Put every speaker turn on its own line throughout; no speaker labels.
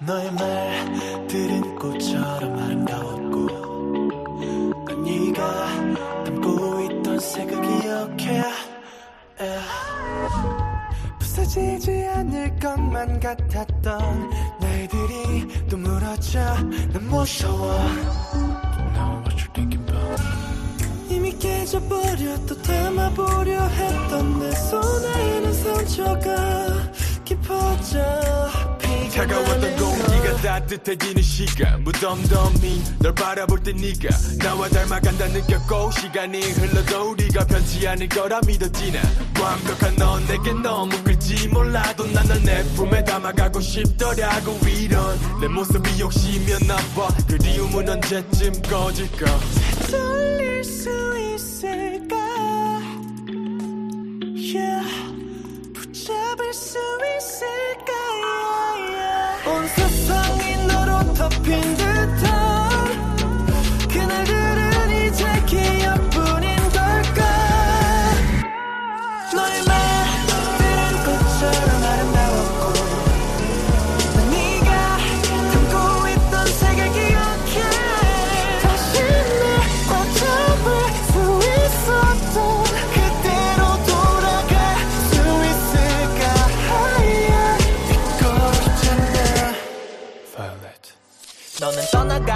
너의 말들은 꽃처럼 아름다웠고 난 네가 담고 있던 색을 기억해. 부서지지 않을 것만 같았던 날들이 또 물어져 난 무서워. 이미 깨져버려 또 담아보려 했던 내 손에는 상처가 깊어져
차가웠던 공기가 따뜻해지는 시간. 무덤덤히 널 바라볼 때 네가 나와 닮아간다 느꼈고 시간이 흘러도 우리가 변치 않을 거라 믿었지 나. 완벽한 넌 내게 너무 끌지 몰라도 난 널 내 품에 담아가고 싶더라고. 이런 내 모습이 욕심이었나 봐. 그리움은 언제쯤 꺼질까
On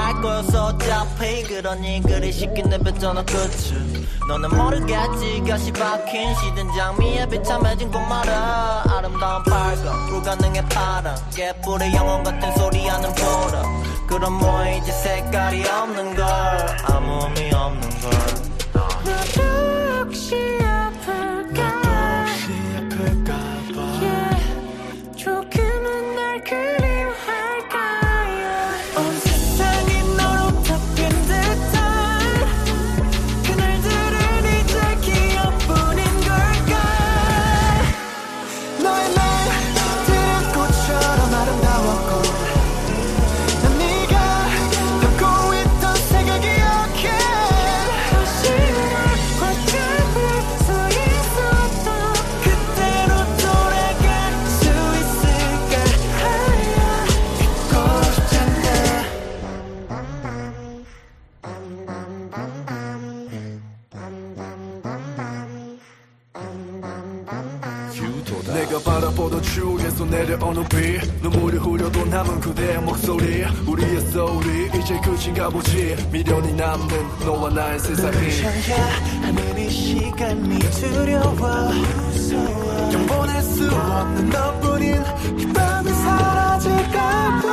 떠나갈 거였어 어차피 그러니 그리 쉽게 내뱉어놓 끝을. 너는 모르겠지 가시 박힌 시든 장미에 비참해진 꽃마라 아름다운 빨강 불가능해 파랑 깨뿔의 영혼 같은 소리하는 보라. 그럼 뭐해 이제 색깔이 없
내가 바라보던 추억에서 내려오는 비 눈물이 흐려도 남은 그대의 목소리. 우리의 소울이 이제 끝인가 보지? 미련이 남는 너와 나의 세상이.
하는 이 시간이 두려워. 영원할 수 없는 너뿐인 이 밤이 사라질까? 봐